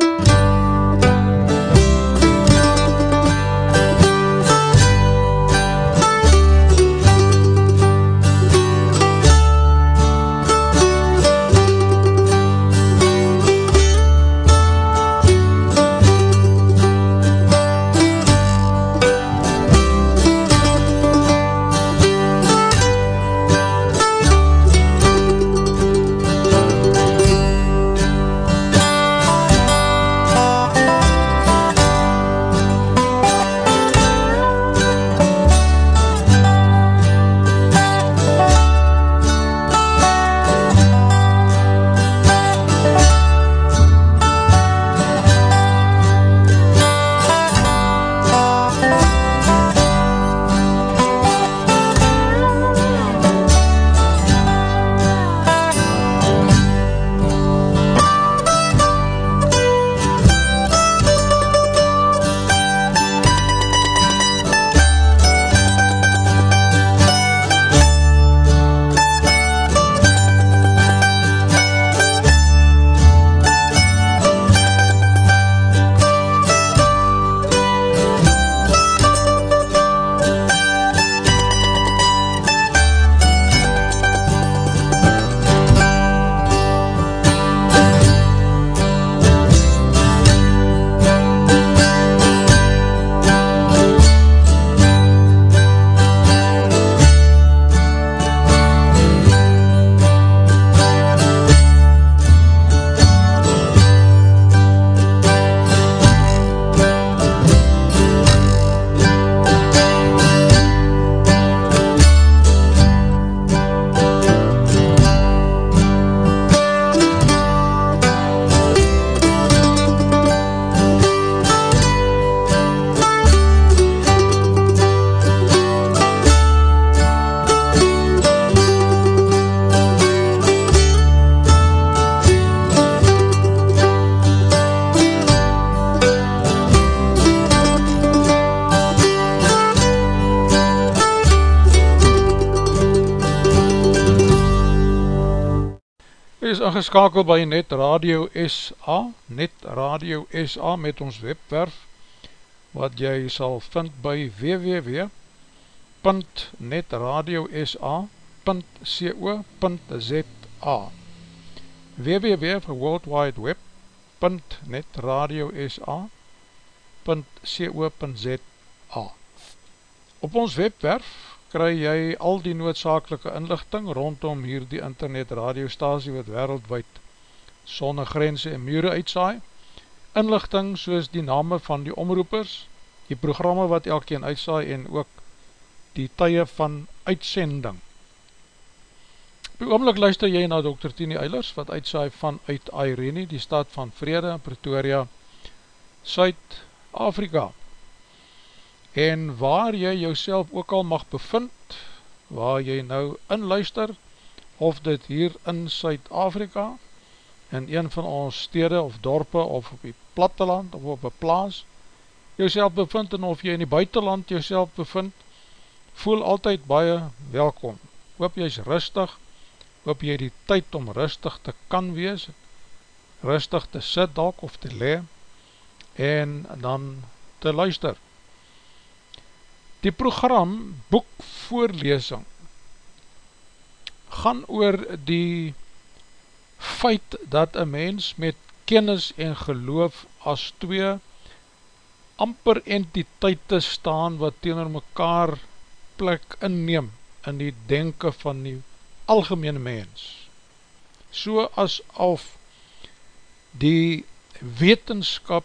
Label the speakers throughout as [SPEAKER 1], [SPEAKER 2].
[SPEAKER 1] you ingeskakel by Net Radio SA, Net Radio SA met ons webwerf, wat jy sal vind by www.netradiosa.co.za www vir World Wide Web .netradiosa.co.za Op ons webwerf kry jy al die noodzakelike inlichting rondom hier die internet radiostasie wat wereldwijd sonne grense en mure uitsaai, inlichting soos die name van die omroepers, die programme wat elkeen uitsaai en ook die tye van uitsending. Op oomlik luister jy na Dr. Tini Eilers wat uitsaai van uit Irene, die staat van Vrede in Pretoria, Suid-Afrika en waar jy jouself ook al mag bevind, waar jy nou inluister, of dit hier in Suid-Afrika, in een van ons stede of dorpe, of op die platteland, of op een plaas, jouself bevind, en of jy in die buitenland jouself bevind, voel altyd baie welkom. Hoop jy is rustig, hoop jy die tyd om rustig te kan wees, rustig te sit dalk of te le, en dan te luister. Die program Boekvoorlesing gaan oor die feit dat een mens met kennis en geloof as twee amper entiteite staan wat teenoor mekaar plek inneem in die denken van die algemene mens. So as of die wetenskap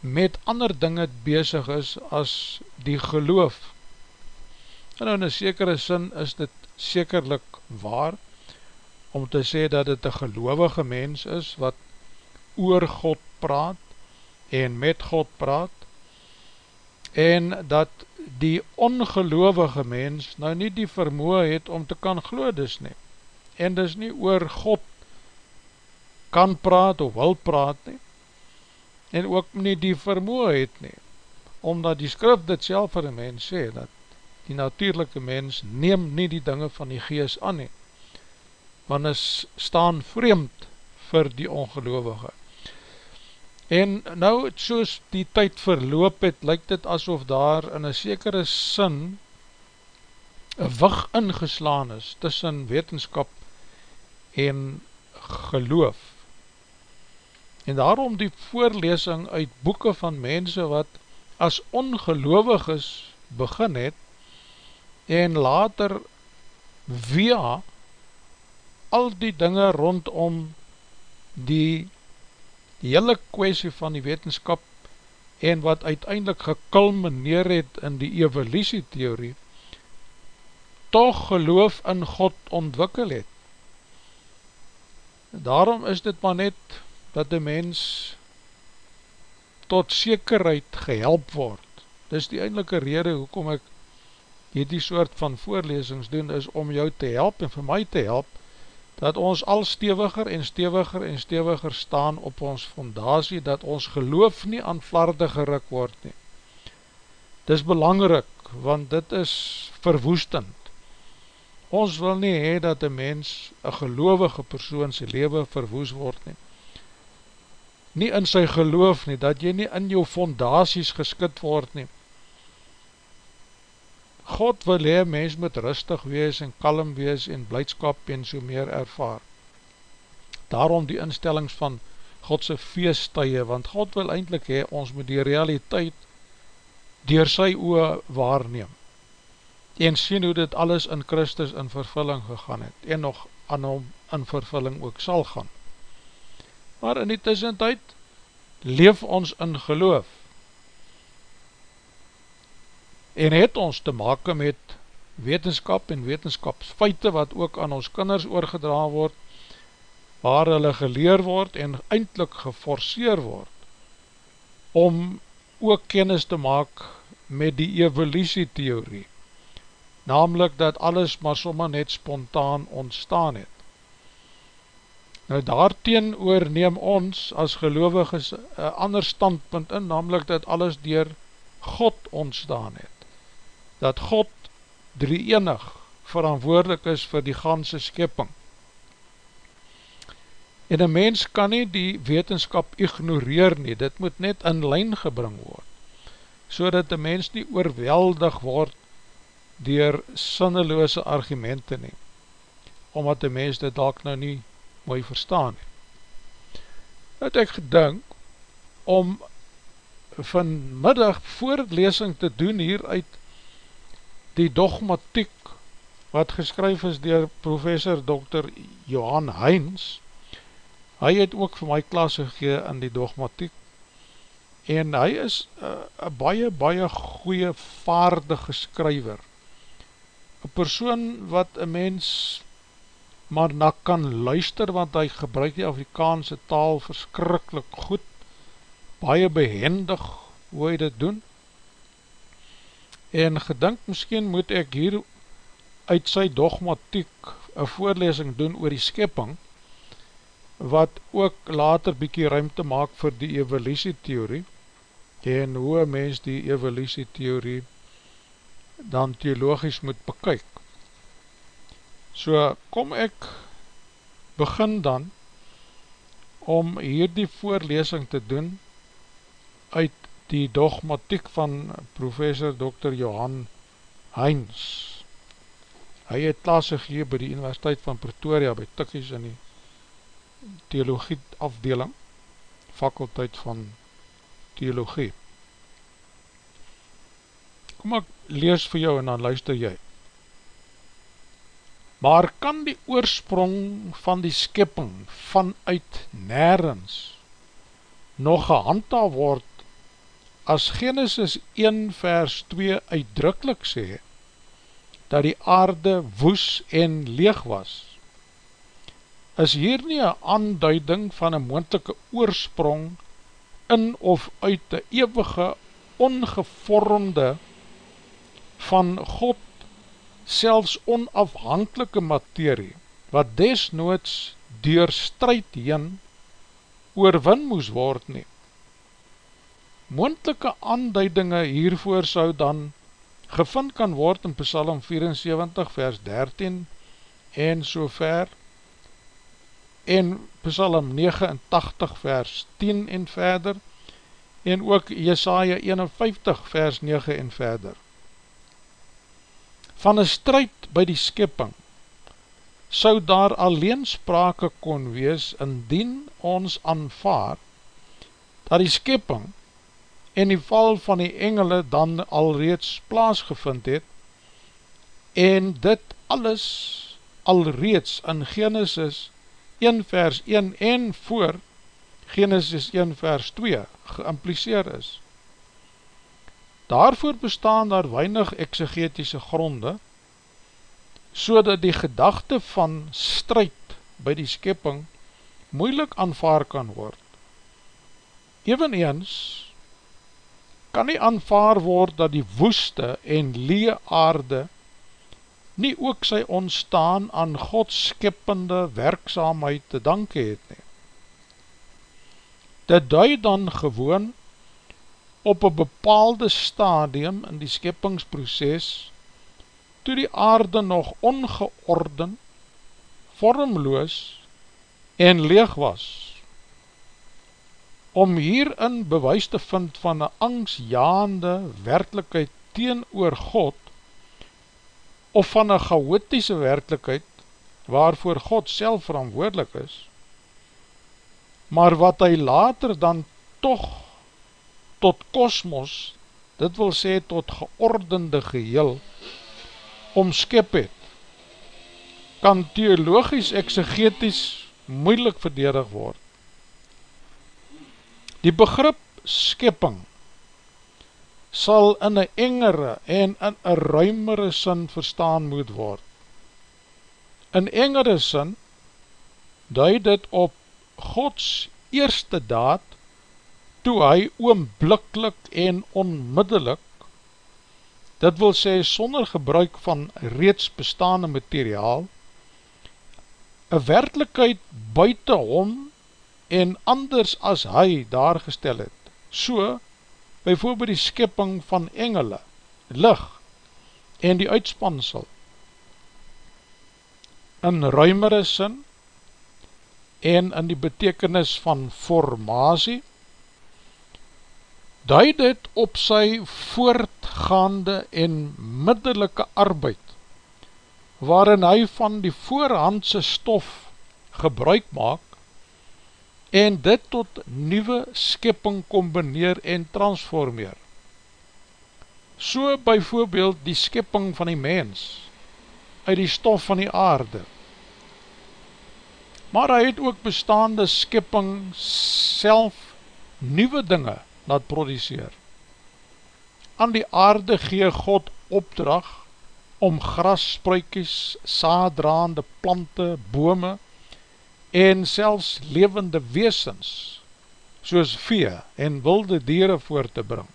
[SPEAKER 1] met ander dinge bezig is as die geloof. En nou in een sekere sin is dit sekerlik waar, om te sê dat dit een gelovige mens is, wat oor God praat, en met God praat, en dat die ongelovige mens nou nie die vermoe het om te kan glo dis nie, en dis nie oor God kan praat of wil praat nie, en ook nie die vermoe het nie, omdat die skrif dit self vir die mens sê, dat die natuurlijke mens neem nie die dinge van die gees aan nie, want is staan vreemd vir die ongeloofige. En nou, soos die tyd verloop het, lyk dit asof daar in een sekere sin een wig ingeslaan is tussen wetenskap en geloof. En daarom die voorlesing uit boeken van mense wat as ongeloofig is begin het en later via al die dinge rondom die hele kwestie van die wetenskap en wat uiteindelik gekulmineer het in die evolutietheorie, toch geloof in God ontwikkel het. Daarom is dit maar net dat die mens tot sekerheid gehelp word. Dis die eindelike rede hoekom ek hierdie soort van voorlesings doen, is om jou te help en vir my te help, dat ons al stewiger en stewiger en stewiger staan op ons fondatie, dat ons geloof nie aan flarde geruk word nie. Dit is belangrik, want dit is verwoestend. Ons wil nie hee dat een mens, een gelovige persoon, sy leven verwoes word nie. Nie in sy geloof nie, dat jy nie in jou fondaties geskid word nie, God wil hee, mens moet rustig wees en kalm wees en blijdskap en so meer ervaar. Daarom die instellings van Godse feesttuie, want God wil eindelijk hee, ons moet die realiteit dier sy oe waarneem en sien hoe dit alles in Christus in vervulling gegaan het en nog aan hom in vervulling ook sal gaan. Maar in die tussentijd leef ons in geloof en het ons te make met wetenskap en wetenskapsfeite wat ook aan ons kinders oorgedra word, waar hulle geleer word en eindelijk geforceer word, om ook kennis te maak met die evolutietheorie, namelijk dat alles maar sommer net spontaan ontstaan het. Nou daarteen oor neem ons as gelovig is een ander standpunt in, namelijk dat alles dier God ontstaan het dat God drie enig verantwoordelik is vir die ganse skepping. En een mens kan nie die wetenskap ignoreer nie, dit moet net in lijn gebring word, so dat die mens nie oorweldig word dier sinneloose argumente nie, omdat die mens dit dalk nou nie mooi verstaan nie. Het ek gedink om vanmiddag voorlesing te doen hier uit die dogmatiek wat geskryf is dier professor Dr. Johan Heins, hy het ook vir my klas gegee in die dogmatiek, en hy is eh, een baie, baie goeie vaardige skryver, een persoon wat een mens maar na kan luister, want hy gebruik die Afrikaanse taal verskrikkelijk goed, baie behendig hoe hy dit doen, en gedink miskien moet ek hier uit sy dogmatiek een voorlesing doen oor die skepping, wat ook later bykie ruimte maak vir die evolutietheorie, en hoe mens die evolutietheorie dan theologisch moet bekyk. So kom ek begin dan om hier die voorlesing te doen uit die dogmatiek van professor Dr. Johan Heins. Hy het klas gegee by die Universiteit van Pretoria by Tikkies in die theologie afdeling, fakulteit van theologie. Kom ek lees vir jou en dan luister jy. Maar kan die oorsprong van die skipping vanuit nergens nog gehandhaaf word as Genesis 1 vers 2 uitdrukkelijk sê, dat die aarde woes en leeg was, is hier nie een aanduiding van een moendelike oorsprong in of uit die eeuwige ongevormde van God selfs onafhankelike materie, wat desnoods door strijd heen oorwin moes word neem moendelike aanduidinge hiervoor sou dan gevind kan word in Psalm 74 vers 13 en so ver en Psalm 89 vers 10 en verder en ook Jesaja 51 vers 9 en verder. Van een strijd by die skipping sou daar alleen sprake kon wees indien ons aanvaar dat die skipping en die val van die engele dan alreeds plaasgevind het en dit alles alreeds in Genesis 1 vers 1 en voor Genesis 1 vers 2 geïmpliseer is. Daarvoor bestaan daar weinig exegetische gronde, so dat die gedachte van strijd by die skepping moeilik aanvaar kan word. Eveneens kan nie aanvaar word dat die woeste en lee aarde nie ook sy ontstaan aan Gods skippende werkzaamheid te danke het nie. Dit dui dan gewoon op een bepaalde stadium in die skippingsproces toe die aarde nog ongeorden, vormloos en leeg was. Om hierin bewys te vind van een angstjaande werkelijkheid teen oor God, of van een chaotische werkelijkheid waarvoor God self verantwoordelik is, maar wat hy later dan toch tot kosmos, dit wil sê tot geordende geheel, omskip het, kan theologisch exegeties moeilik verdedig word. Die begrip skipping sal in een engere en in een ruimere sin verstaan moet word. In engere sin duid dit op Gods eerste daad toe hy oomblikkelijk en onmiddellik dit wil sê sonder gebruik van reeds bestaande materiaal een werkelijkheid buiten hom en anders as hy daar gestel het. So, byvoorbeeld die skipping van engele, licht en die uitspansel, in ruimere sin en in die betekenis van formatie, duid het op sy voortgaande en middelike arbeid, waarin hy van die voorhandse stof gebruik maak, en dit tot nieuwe skipping combineer en transformeer. So byvoorbeeld die skipping van die mens uit die stof van die aarde. Maar hy het ook bestaande skipping self nieuwe dinge laat produceer. Aan die aarde gee God opdrag om gras, spruikies, saadraande plante, bome, en selfs levende weesens, soos vee en wilde dieren voor te bring.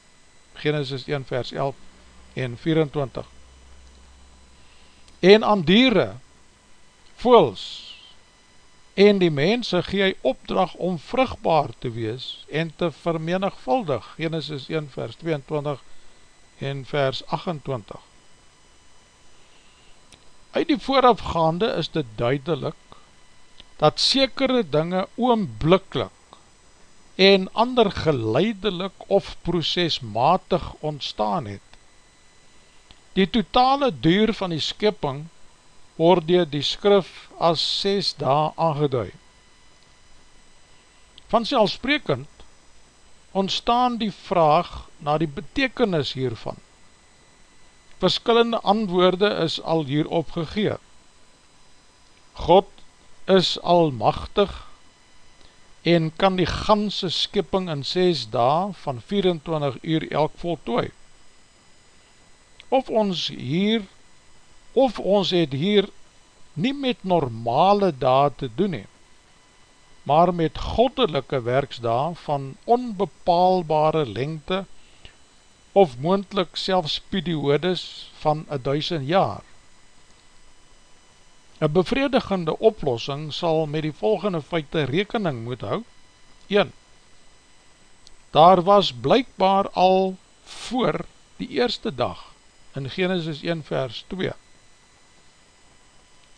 [SPEAKER 1] Genesis 1 vers 11 en 24. En aan dieren, voels, en die mense gee hy opdrag om vrugbaar te wees en te vermenigvuldig. Genesis 1 vers 22 en vers 28. Uit die voorafgaande is dit duidelik dat sekere dinge oomblikkelijk en ander geleidelik of procesmatig ontstaan het. Die totale duur van die skipping word dier die skrif as 6 dae aangeduid. Vanselfsprekend ontstaan die vraag na die betekenis hiervan. Verskillende antwoorde is al hierop gegeen. God is almachtig en kan die ganse skipping in 6 dae van 24 uur elk voltooi. Of ons hier, of ons het hier nie met normale dae te doen he, maar met goddelike werksdae van onbepaalbare lengte of moendlik selfs periodes van 1000 jaar. Een bevredigende oplossing sal met die volgende feite rekening moet hou. 1. Daar was blijkbaar al voor die eerste dag in Genesis 1 vers 2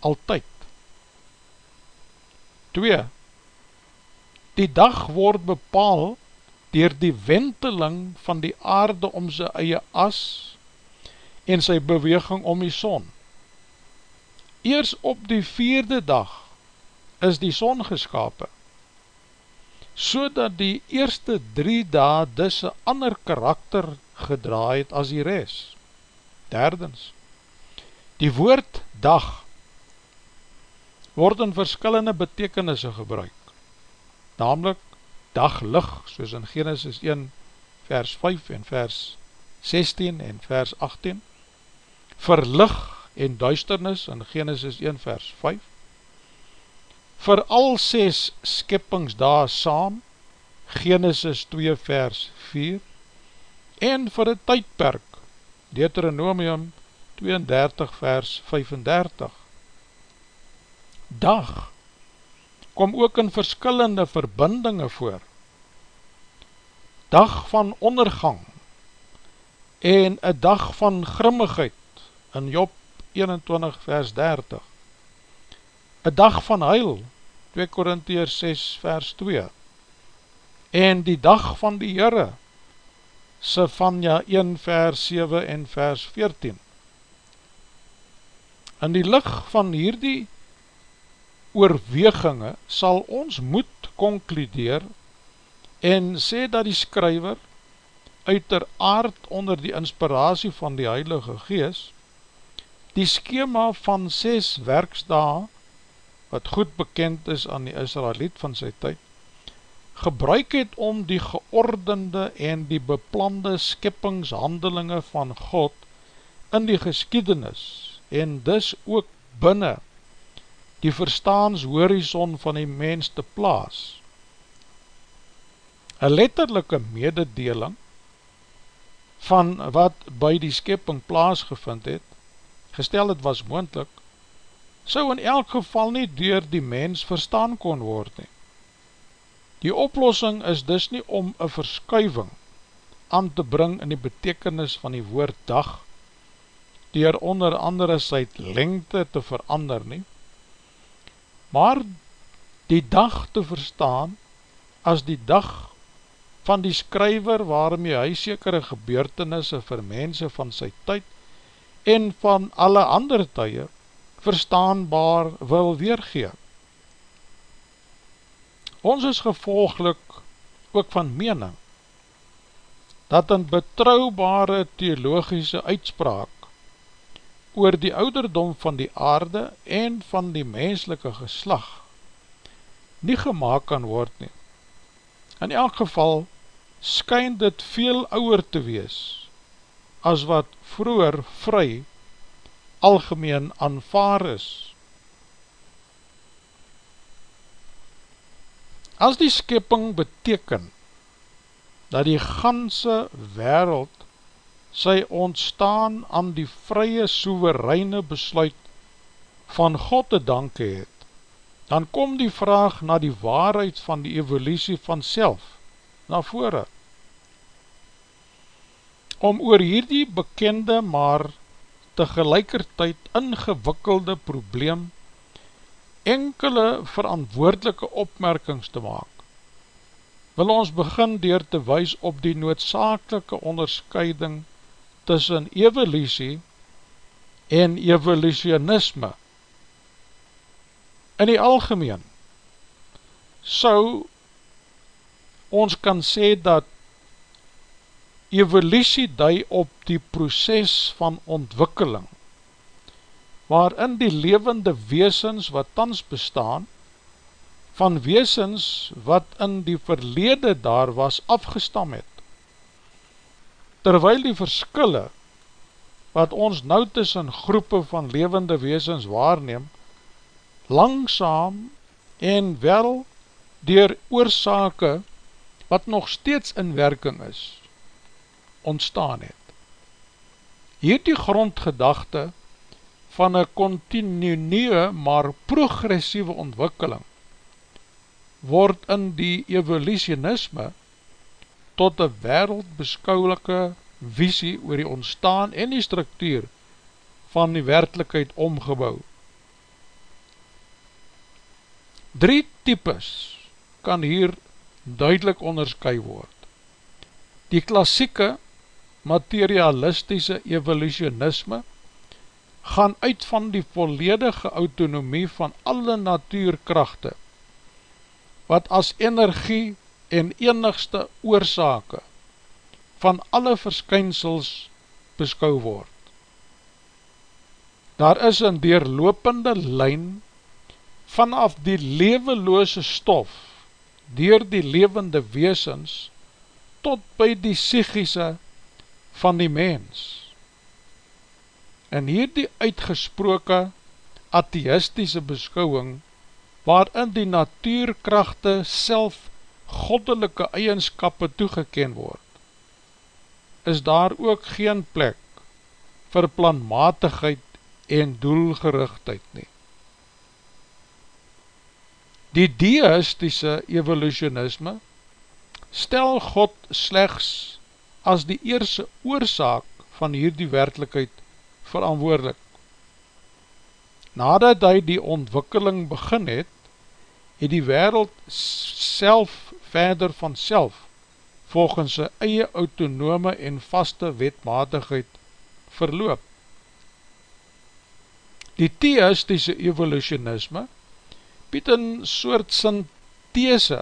[SPEAKER 1] altyd 2 Die dag word bepaal dier die wenteling van die aarde om sy eie as en sy beweging om die son. Eers op die vierde dag is die son geskapen, so dat die eerste drie dae dis een ander karakter gedraaid as die res. Derdens, die woord dag word in verskillende betekenisse gebruik, namelijk daglig, soos in Genesis 1 vers 5 en vers 16 en vers 18, verlig en duisternis in Genesis 1 vers 5, vir al ses skippingsdae saam, Genesis 2 vers 4, en vir een tydperk, Deuteronomium 32 vers 35. Dag kom ook in verskillende verbindinge voor. Dag van ondergang en een dag van grimmigheid in Job 21 vers 30. Een dag van huil, 2 Korintiërs 6 vers 2. En die dag van die Heere, Sefania 1 vers 7 en vers 14. In die licht van hierdie oorweginge sal ons moet concludeer en sê dat die skryver uiteraard onder die inspiratie van die Heilige Gees die skema van 6 werksdae wat goed bekend is aan die Israeliet van sy tyd gebruik het om die geordende en die beplande skippingshandelinge van God in die geskiedenis en dis ook binnen die verstaans horizon van die mens te plaas. Een letterlijke mededeling van wat by die skepping plaasgevind het, gestel het was moendlik, sou in elk geval nie door die mens verstaan kon word nie. Die oplossing is dus nie om een verskuiving aan te bring in die betekenis van die woord dag, dier onder andere sy lengte te verander nie, maar die dag te verstaan as die dag van die skryver waarmee hy sekere gebeurtenisse vir mense van sy tyd en van alle ander tye verstaanbaar wil weergee. Ons is gevolglik ook van mening dat een betrouwbare theologische uitspraak oor die ouderdom van die aarde en van die menslike geslag nie gemaakt kan word nie. In elk geval skyn dit veel ouwer te wees as wat vroeger vry algemeen aanvaar is. As die skipping beteken dat die ganse wereld sy ontstaan aan die vrye soevereine besluit van God te danke het, dan kom die vraag na die waarheid van die evolutie van self na vore. Om oor hierdie bekende maar tegelijkertijd ingewikkelde probleem enkele verantwoordelike opmerkings te maak, wil ons begin door te wees op die noodzakelike onderscheiding tussen evolutie en evolutionisme. In die algemeen sou ons kan sê dat evolutie dui op die proces van ontwikkeling waarin die levende weesens wat tans bestaan van weesens wat in die verlede daar was afgestam het terwyl die verskille wat ons nou tussen groepe van levende weesens waarneem, langsam en wel dier oorzake wat nog steeds in werking is, ontstaan het. Hierdie grondgedachte van een continue maar progressieve ontwikkeling word in die evolutionisme tot een wereldbeskoulike visie oor die ontstaan en die structuur van die werkelijkheid omgebouw. Drie types kan hier duidelik onderskui word. Die klassieke materialistische evolutionisme gaan uit van die volledige autonomie van alle natuurkrachte, wat as energie en enigste oorzake van alle verskynsels beskou word. Daar is een deurlopende lijn vanaf die leweloose stof, dier die levende weesens, tot by die psychische van die mens. En hier die uitgesproke atheistische beskouwing, waarin die natuurkrachte self goddelike eigenskappe toegeken word, is daar ook geen plek vir planmatigheid en doelgerichtheid nie. Die deistische evolutionisme stel God slechts as die eerste oorzaak van hierdie werkelijkheid verantwoordelik. Nadat hy die ontwikkeling begin het, het die wereld self verder van self volgens sy eie autonome en vaste wetmatigheid verloop. Die theistische evolutionisme bied een soort synthese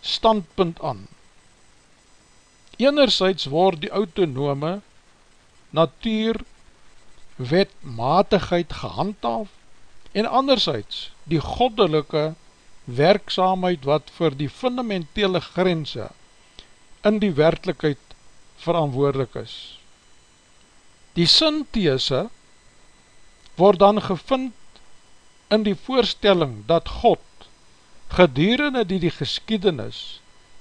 [SPEAKER 1] standpunt aan. Enerzijds word die autonome natuur wetmatigheid gehandhaaf en anderzijds die goddelike werkzaamheid wat vir die fundamentele grense in die werkelijkheid verantwoordelik is. Die synthese word dan gevind in die voorstelling dat God gedurende die die geskiedenis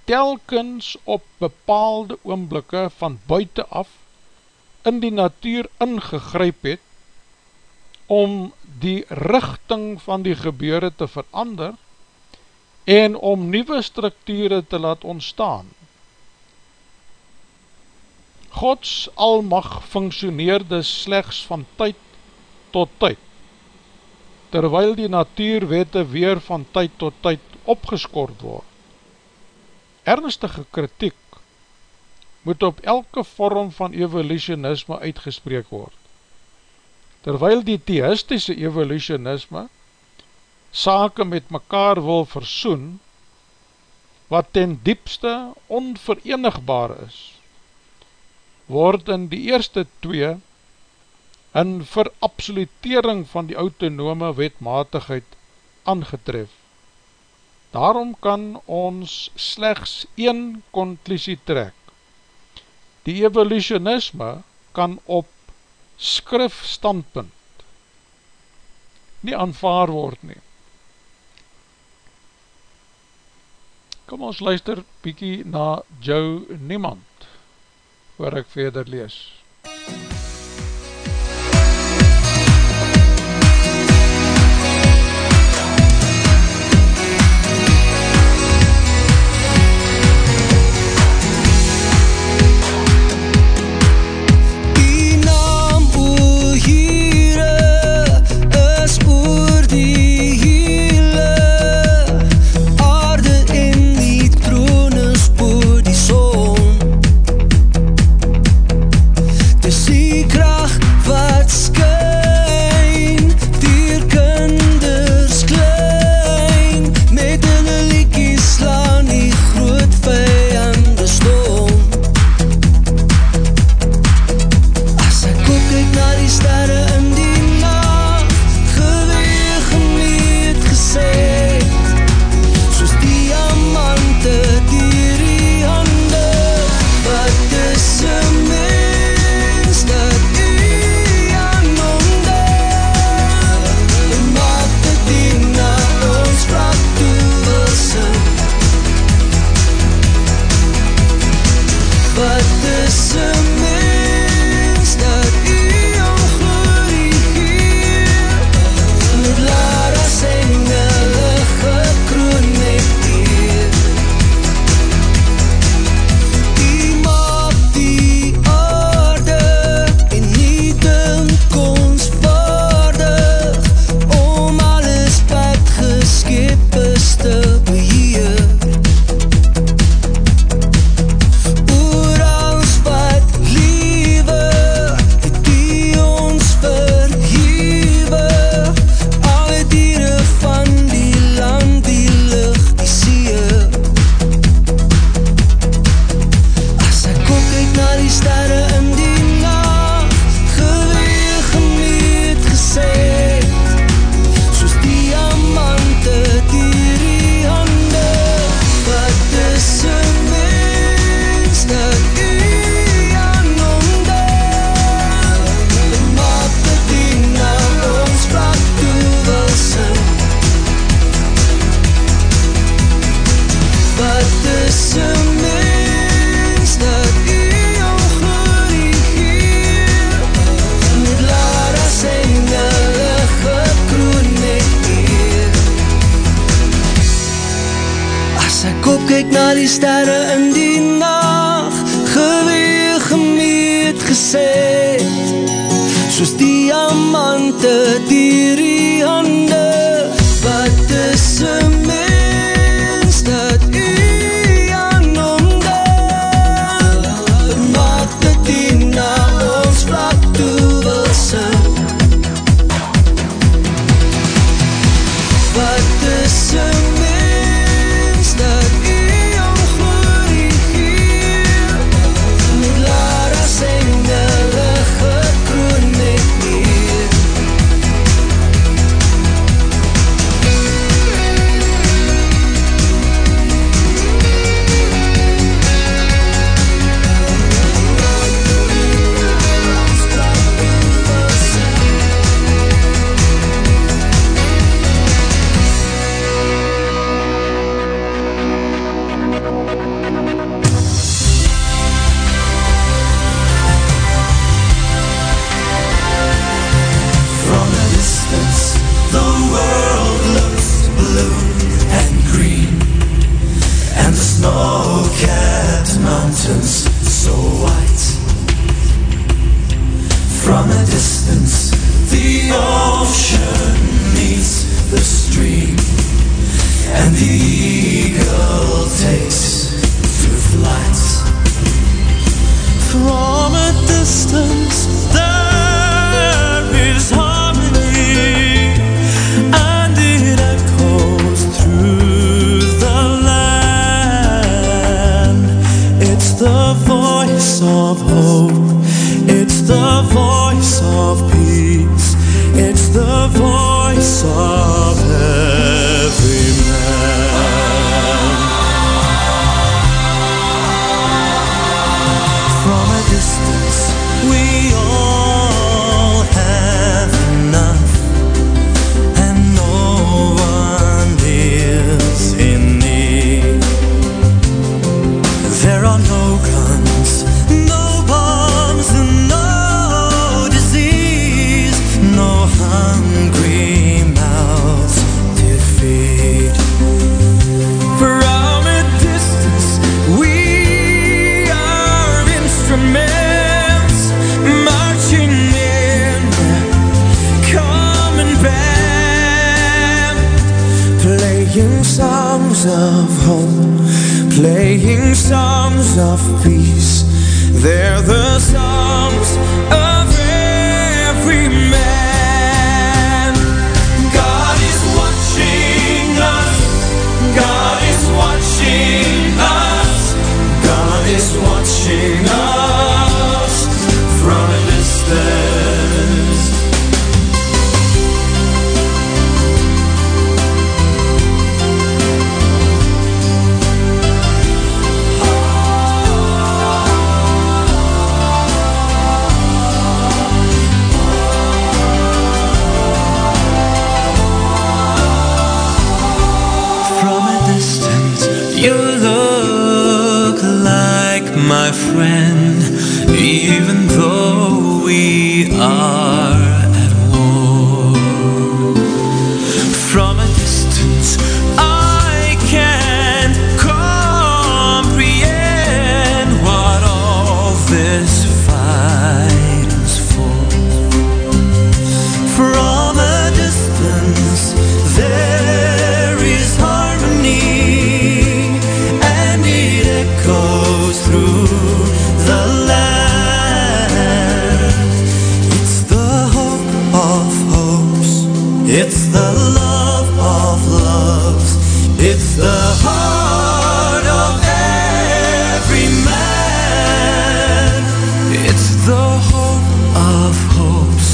[SPEAKER 1] telkens op bepaalde oomblikke van buiten af in die natuur ingegryp het om die richting van die gebeure te verander en om nieuwe structure te laat ontstaan. Gods almag functioneerde slechts van tyd tot tyd terwyl die natuurwette weer van tyd tot tyd opgeskord word. Ernstige kritiek moet op elke vorm van evolutionisme uitgespreek word. Terwyl die theistische evolutionisme sake met mekaar wil versoen, wat ten diepste onverenigbaar is, word in die eerste twee in verabsolutering van die autonome wetmatigheid aangetref. Daarom kan ons slechts een conclusie trek. Die evolutionisme kan op skrifstandpunt nie aanvaar word nie. Kom ons luister bykie na Joe Niemand, waar ek verder lees. MUZIEK
[SPEAKER 2] of hope, playing songs of peace. They're the songs. friend, even though we are. It's the heart of every man. It's the hope of hopes.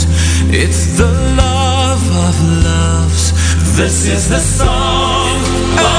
[SPEAKER 2] It's the love of loves. This is the song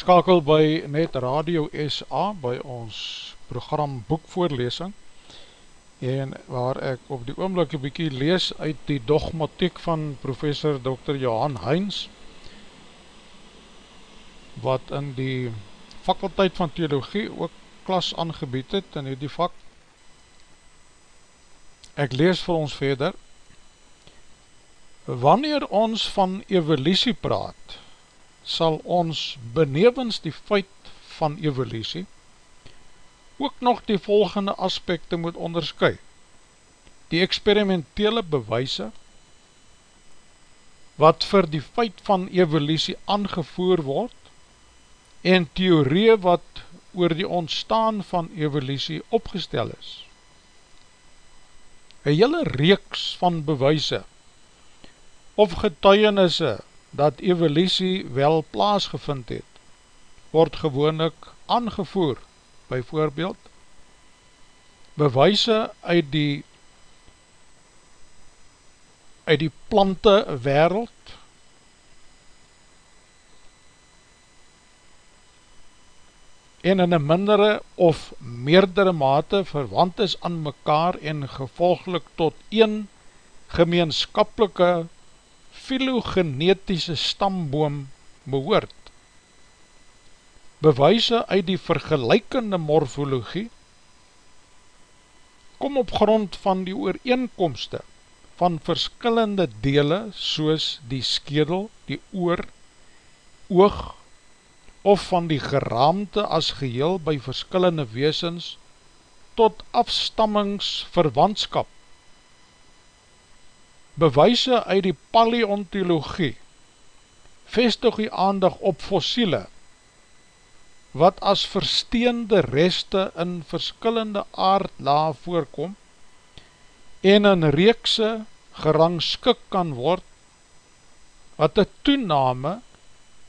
[SPEAKER 1] ingeskakel by Net Radio SA by ons program Boekvoorlesing en waar ek op die oomlik een bykie lees uit die dogmatiek van professor Dr. Johan Heins wat in die fakulteit van theologie ook klas aangebied het in die vak ek lees vir ons verder wanneer ons van evolutie praat sal ons benevens die feit van evolutie ook nog die volgende aspekte moet onderskui. Die experimentele bewijse wat vir die feit van evolutie aangevoer word en theorie wat oor die ontstaan van evolutie opgestel is. Een hele reeks van bewijse of getuienisse dat evolutie wel plaasgevind het, word gewoonlik aangevoer, by voorbeeld, bewijse uit die uit die plante wereld, en in een mindere of meerdere mate verwant is aan mekaar en gevolglik tot een gemeenskapelike filogenetiese stamboom behoort. Bewijse uit die vergelijkende morfologie kom op grond van die ooreenkomste van verskillende dele soos die skedel, die oor, oog of van die geraamte as geheel by verskillende weesens tot afstammingsverwantskap bewijse uit die paleontologie vestig die aandag op fossiele wat as versteende reste in verskillende aardla voorkom en in reekse gerangskik kan word wat een toename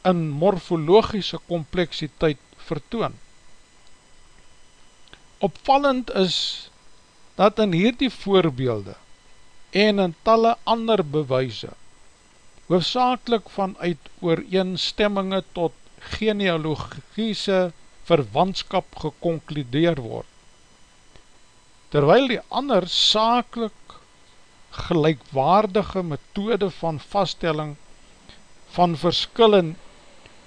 [SPEAKER 1] in morfologische kompleksiteit vertoon. Opvallend is dat in hierdie voorbeelde en in talle ander bewijse, hoofdzakelik vanuit ooreenstemmingen tot genealogiese verwantskap geconcludeer word. Terwyl die ander sakelik gelijkwaardige methode van vaststelling van verskillen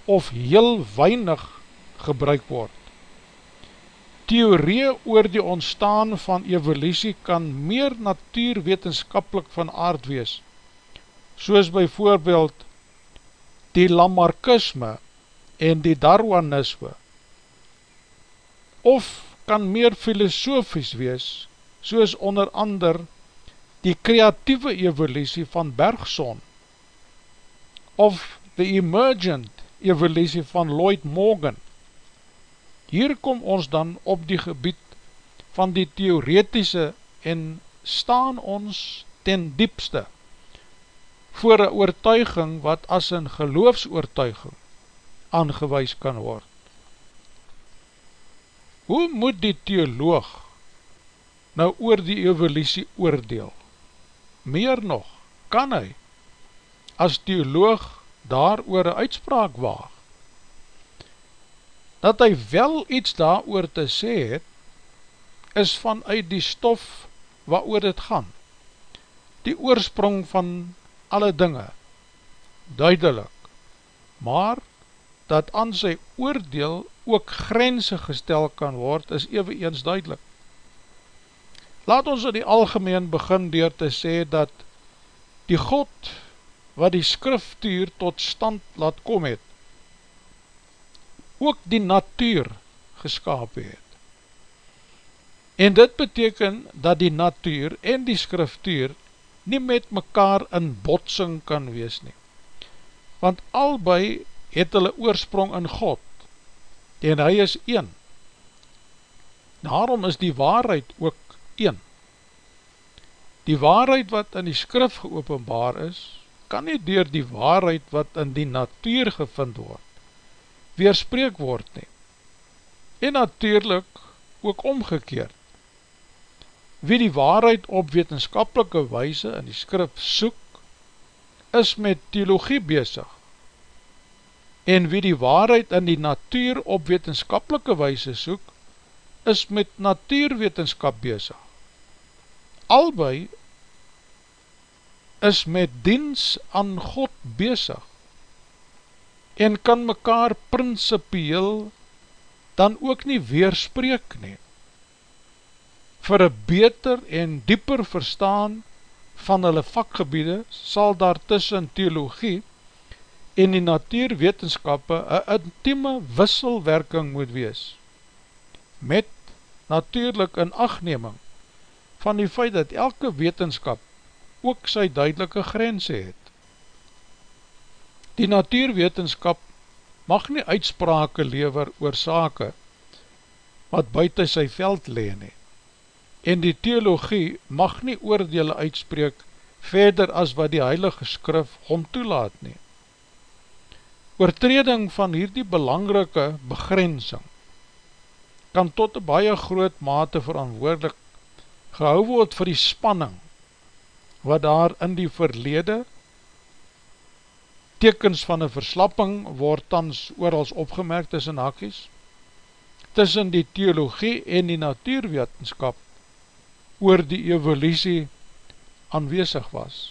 [SPEAKER 1] of heel weinig gebruik word. Theorie oor die ontstaan van evolutie kan meer natuurwetenskapelik van aard wees, soos by voorbeeld die Lamarckisme en die Darwinisme, of kan meer filosofies wees, soos onder ander die kreatieve evolutie van Bergson, of the emergent evolutie van Lloyd Morgan, Hier kom ons dan op die gebied van die theoretische en staan ons ten diepste voor een oortuiging wat as een geloofsoortuiging aangewees kan word. Hoe moet die theoloog nou oor die evolutie oordeel? Meer nog, kan hy as theoloog daar oor een uitspraak waag? Dat hy wel iets daar te sê het, is vanuit die stof wat oor het gaan. Die oorsprong van alle dinge, duidelik, maar dat aan sy oordeel ook grense gestel kan word, is even eens duidelik. Laat ons in die algemeen begin door te sê dat die God wat die skriftuur tot stand laat kom het, ook die natuur geskap het. En dit beteken dat die natuur en die skriftuur nie met mekaar in botsing kan wees nie. Want albei het hulle oorsprong in God en hy is een. Daarom is die waarheid ook een. Die waarheid wat in die skrif geopenbaar is, kan nie door die waarheid wat in die natuur gevind word, weerspreek word nie. En natuurlijk ook omgekeerd. Wie die waarheid op wetenskapelike wijse in die skrif soek, is met theologie bezig. En wie die waarheid in die natuur op wetenskapelike wijse soek, is met natuurwetenskap bezig. Albei is met diens aan God bezig en kan mekaar principieel dan ook nie weerspreek neem. Vir een beter en dieper verstaan van hulle vakgebiede sal daar tussen theologie en die natuurwetenskappe een intieme wisselwerking moet wees, met natuurlijk in achtneming van die feit dat elke wetenskap ook sy duidelike grense het. Die natuurwetenskap mag nie uitsprake lever oor sake wat buiten sy veld leen he. En die theologie mag nie oordele uitspreek verder as wat die heilige skrif hom toelaat nie. Oortreding van hierdie belangrike begrensing kan tot een baie groot mate verantwoordelik gehou word vir die spanning wat daar in die verlede tekens van een verslapping word tans oorals opgemerkt tussen hakies, tussen die theologie en die natuurwetenskap oor die evolutie aanwezig was.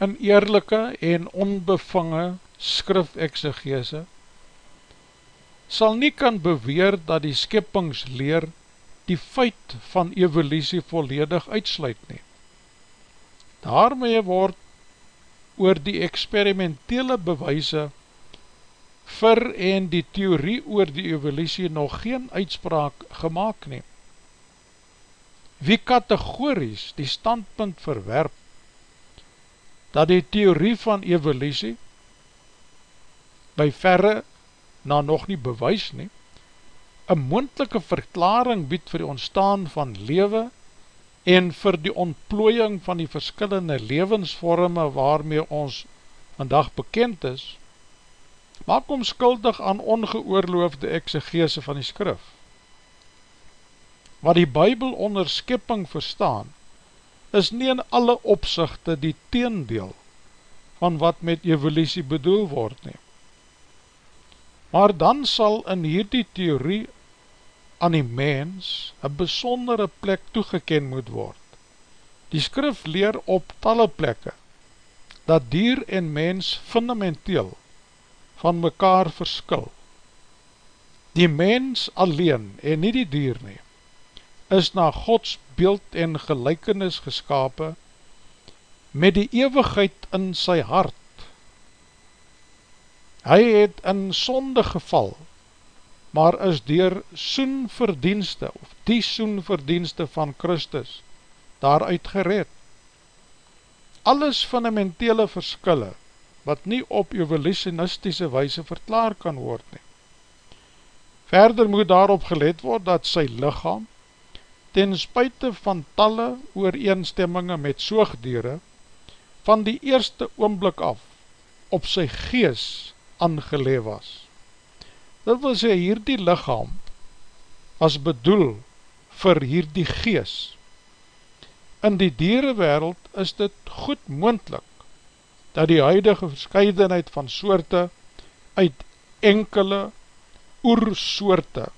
[SPEAKER 1] In eerlijke en onbevange skrif-exegese sal nie kan beweer dat die skippingsleer die feit van evolutie volledig uitsluit nie. Daarmee word oor die experimentele bewijse vir en die theorie oor die evolutie nog geen uitspraak gemaakt nie. Wie kategories die standpunt verwerp dat die theorie van evolutie by verre na nog nie bewys nie, een moendelike verklaring bied vir die ontstaan van lewe en vir die ontplooiing van die verskillende levensvorme waarmee ons vandag bekend is, maak om skuldig aan ongeoorloofde exegese van die skrif. Wat die bybel onder skipping verstaan, is nie in alle opzichte die teendeel van wat met evolutie bedoel word neem maar dan sal in hierdie theorie aan die mens een besondere plek toegeken moet word. Die skrif leer op talle plekke, dat dier en mens fundamenteel van mekaar verskil. Die mens alleen en nie die dier nie, is na Gods beeld en gelijkenis geskapen met die eeuwigheid in sy hart Hy het in sonde geval, maar is dier soenverdienste, of die soenverdienste van Christus, daaruit gered. Alles fundamentele verskille, wat nie op evolutionistische weise verklaar kan word nie. Verder moet daarop gelet word dat sy lichaam, ten spuite van talle ooreenstemmingen met soogdiere, van die eerste oomblik af, op sy gees aangeleef was. Dit wil sê, hierdie lichaam was bedoel vir hierdie gees. In die dierenwereld is dit goed moendlik dat die huidige verscheidenheid van soorte uit enkele oersoorte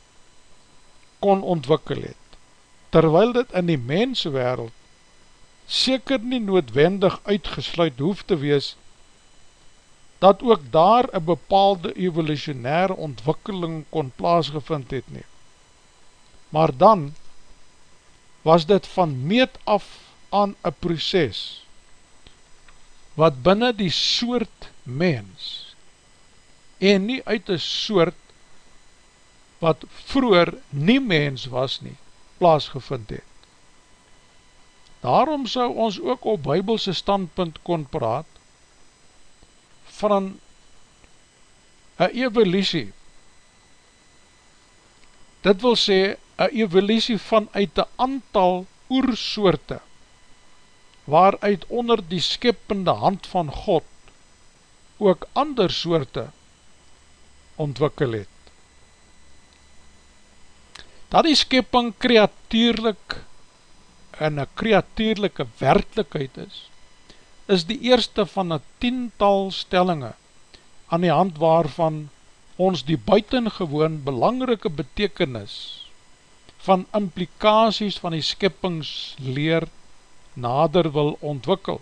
[SPEAKER 1] kon ontwikkel het, terwyl dit in die menswereld seker nie noodwendig uitgesluit hoef te wees dat ook daar een bepaalde evolutionaire ontwikkeling kon plaasgevind het nie. Maar dan was dit van meet af aan een proces wat binnen die soort mens en nie uit die soort wat vroeger nie mens was nie, plaasgevind het. Daarom sou ons ook op bybelse standpunt kon praat van een evolutie. Dit wil sê, een evolutie vanuit een aantal oersoorte, waaruit onder die skippende hand van God ook ander soorte ontwikkel het. Dat die skipping kreatuurlik en een kreatuurlike werkelijkheid is, is die eerste van een tiental stellinge aan die hand waarvan ons die buitengewoon belangrike betekenis van implikaties van die skippingsleer nader wil ontwikkel.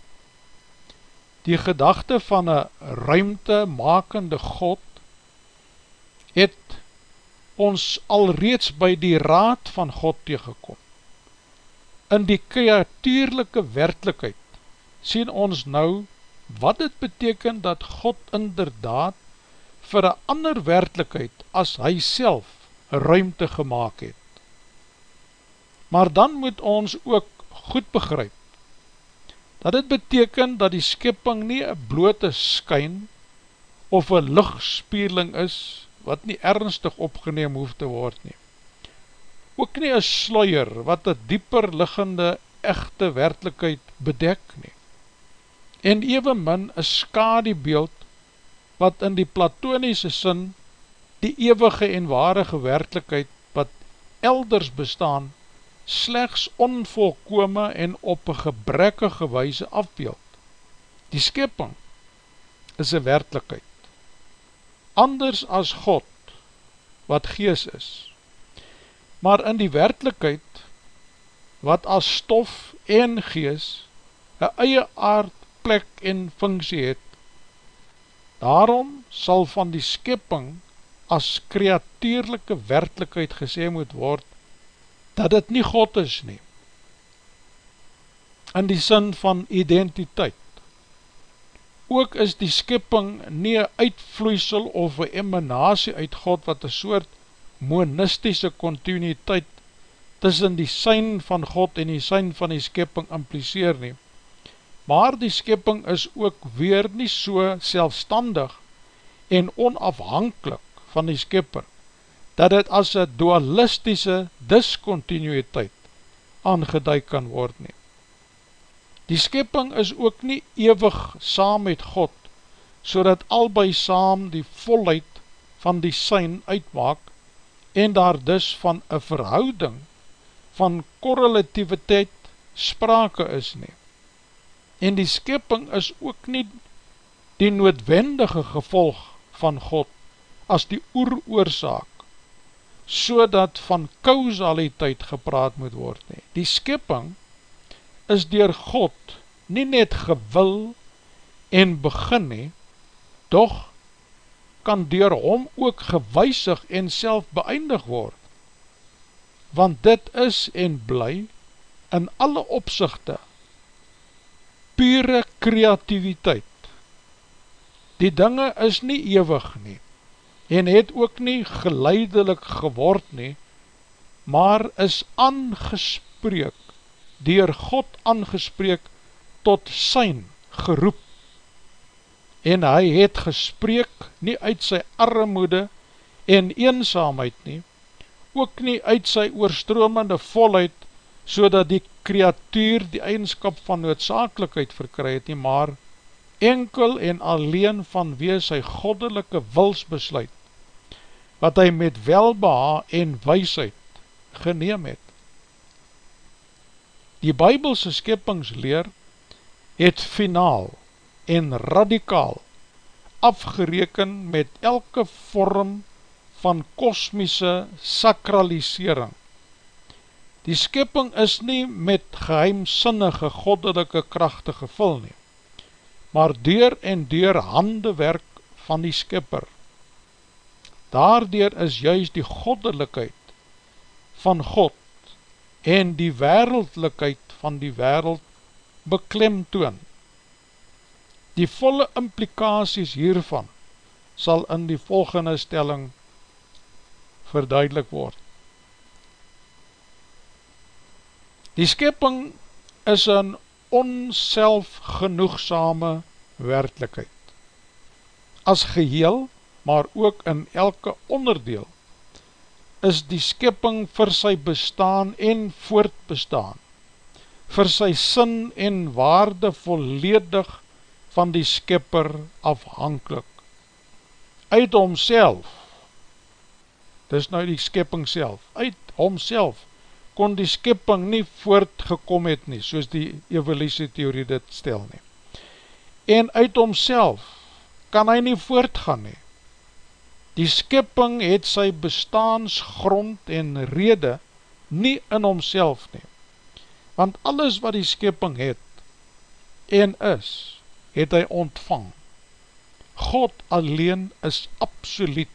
[SPEAKER 1] Die gedachte van een ruimte makende God het ons alreeds by die raad van God tegekom. In die kreatuurlike werkelijkheid sien ons nou wat het beteken dat God inderdaad vir een ander werkelijkheid as hy self ruimte gemaakt het. Maar dan moet ons ook goed begryp, dat het beteken dat die skipping nie een blote skyn of een lichtspieling is, wat nie ernstig opgeneem hoef te word nie. Ook nie een sluier, wat een dieper liggende echte werkelijkheid bedek nie. En evenmin een skadiebeeld, wat in die platoniese sin die eeuwige en waarige werkelijkheid wat elders bestaan, slechts onvolkome en op een gebrekkige wijze afbeeld. Die skepping is een werkelijkheid. Anders as God, wat gees is. Maar in die werkelijkheid, wat as stof en gees, een eie aard, plek en funksie het, daarom sal van die skepping as kreatuurlijke werkelijkheid gesê moet word, dat het nie God is nie, in die sin van identiteit. Ook is die skipping nie een uitvloeisel of een emanatie uit God, wat een soort monistische continuïteit tussen die sein van God en die sein van die skipping impliseer nie. Maar die skipping is ook weer nie so selfstandig en onafhankelijk van die skipper, dat het as een dualistische discontinuïteit aangeduid kan word nie. Die skepping is ook nie ewig saam met God, so dat albei saam die volheid van die sein uitmaak en daar dus van een verhouding van korrelativiteit sprake is nie. En die skepping is ook nie die noodwendige gevolg van God as die oeroorzaak so dat van kausaliteit gepraat moet word nie. Die skipping is dier God nie net gewil en begin nie, doch kan dier hom ook gewysig en self beëindig word. Want dit is en bly in alle opzichte pure kreativiteit. Die dinge is nie ewig nie en het ook nie geleidelik geword nie, maar is aangespreek, dier God aangespreek, tot syn geroep. En hy het gespreek nie uit sy armoede en eenzaamheid nie, ook nie uit sy oorstromende volheid, so dat die kreatuur die eigenskap van noodzakelijkheid verkry het nie, maar enkel en alleen vanweer sy goddelike wilsbesluit, wat hy met welbeha en weisheid geneem het. Die bybelse skippingsleer het finaal en radikaal afgereken met elke vorm van kosmiese sakralisering. Die skipping is nie met geheimsinnige goddelike krachte gevul nie maar deur en deur handewerk van die skipper. Daardoor is juist die goddelikheid van God en die wereldlikheid van die wereld beklemtoon. Die volle implikaties hiervan sal in die volgende stelling verduidelik word. Die skipping is een onselfgenoegsame werkelijkheid. As geheel, maar ook in elke onderdeel, is die skipping vir sy bestaan en voortbestaan, vir sy sin en waarde volledig van die skipper afhankelijk. Uit homself, dis nou die skipping self, uit homself kon die skipping nie voortgekom het nie, soos die evolutie theorie dit stel nie. En uit homself kan hy nie voortgaan nie. Die skipping het sy bestaansgrond en rede nie in homself nie. Want alles wat die skipping het en is, het hy ontvang. God alleen is absoluut.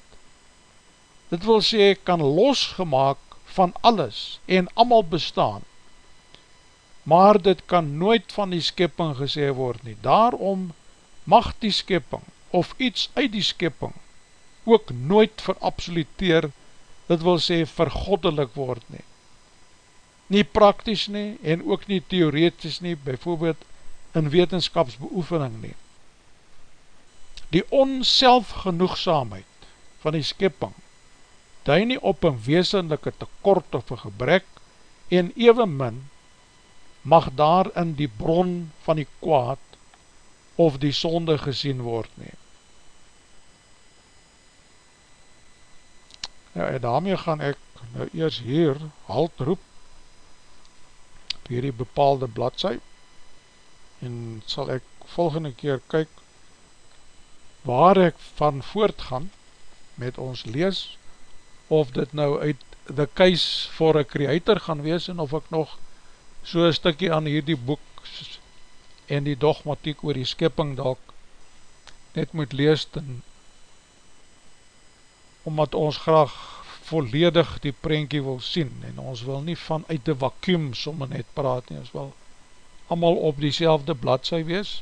[SPEAKER 1] Dit wil sê, kan losgemaak van alles en amal bestaan. Maar dit kan nooit van die skipping gesê word nie. Daarom mag die skipping of iets uit die skipping ook nooit verabsoluteer, dit wil sê vergoddelik word nie. Nie praktisch nie en ook nie theoretisch nie, bijvoorbeeld in wetenskapsbeoefening nie. Die onselfgenoegzaamheid van die skipping duid nie op een weesenlijke tekort of een gebrek en even min mag daar in die bron van die kwaad of die sonde gesien word nie. Ja, en daarmee gaan ek nou eers hier halt roep op hierdie bepaalde bladzijde en sal ek volgende keer kyk waar ek van voortgaan met ons lees of dit nou uit the case for a creator gaan wees en of ek nog so een stikkie aan hierdie boek en die dogmatiek oor die skipping dalk net moet lees en omdat ons graag volledig die prentjie wil sien en ons wil nie vanuit die vacuum somme net praat nie, ons wil allemaal op die selfde bladzij wees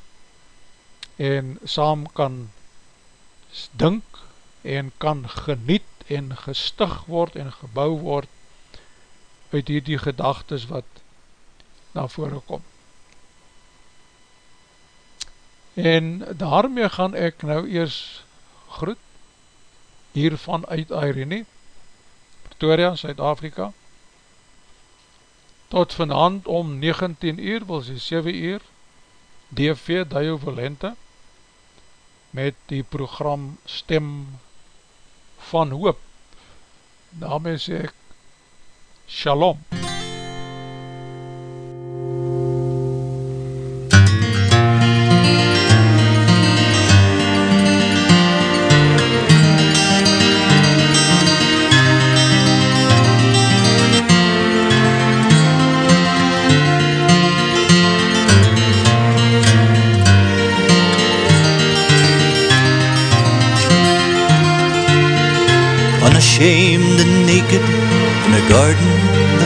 [SPEAKER 1] en saam kan dink en kan geniet en gestig word en gebouw word uit die, die gedagtes wat na vore kom. En daarmee gaan ek nou eers groet hiervan uit Irene, Pretoria, Suid-Afrika, tot vanavond om 19 uur, wil sy 7 uur, DV Dio Valente, met die program Stem van Hoop. Daarmee sê ek, Shalom.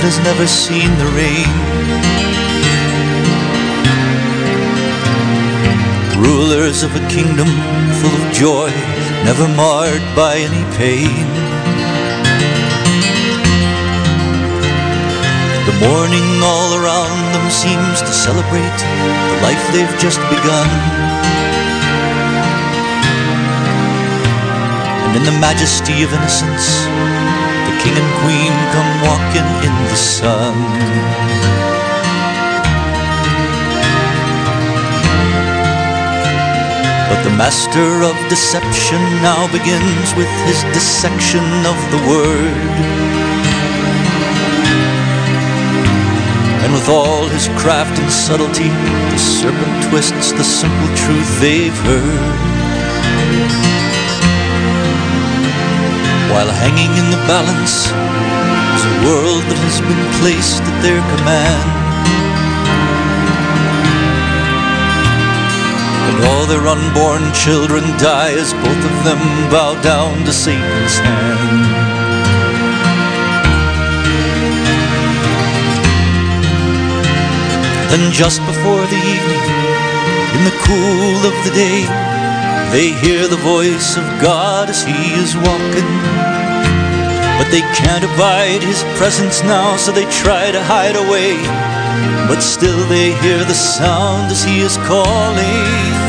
[SPEAKER 2] That has never seen the rain. Rulers of a kingdom full of joy, never marred by any pain. The morning all around them seems to celebrate the life they've just begun. And in the majesty of innocence, king and queen come walking in the sun. But the master of deception now begins with his dissection of the word. And with all his craft and subtlety, the serpent twists the simple truth they've heard. While hanging in the balance is a world that has been placed at their command. And all their unborn children die as both of them bow down to Satan's hand. Then just before the evening, in the cool of the day, they hear the voice of God as He is walking. But they can't abide His presence now, so they try to hide away. But still they hear the sound as He is calling.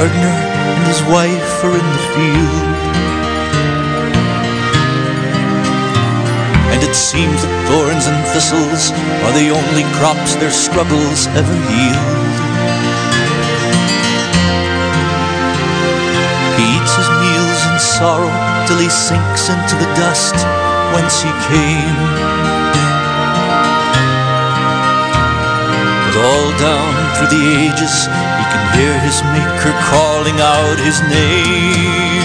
[SPEAKER 2] Gardener and his wife are in the field. And it seems that thorns and thistles are the only crops their struggles ever yield. He eats his meals in sorrow till he sinks into the dust whence he came. But all down through the ages, can hear his Maker calling out his name.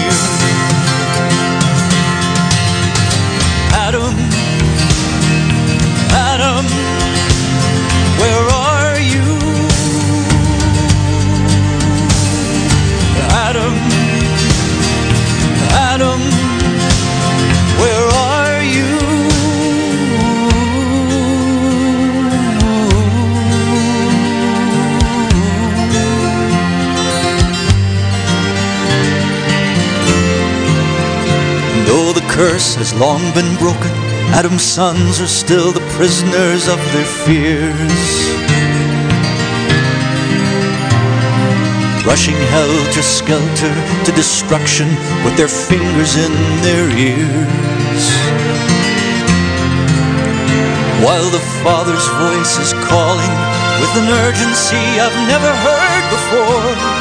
[SPEAKER 2] Has long been broken, Adam's sons are still the prisoners of their fears. Rushing helter skelter to destruction with their fingers in their ears. While the Father's voice is calling with an urgency I've never heard before.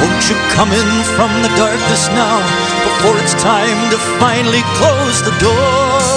[SPEAKER 2] Won't you come in from the darkness now before it's time to finally close the door?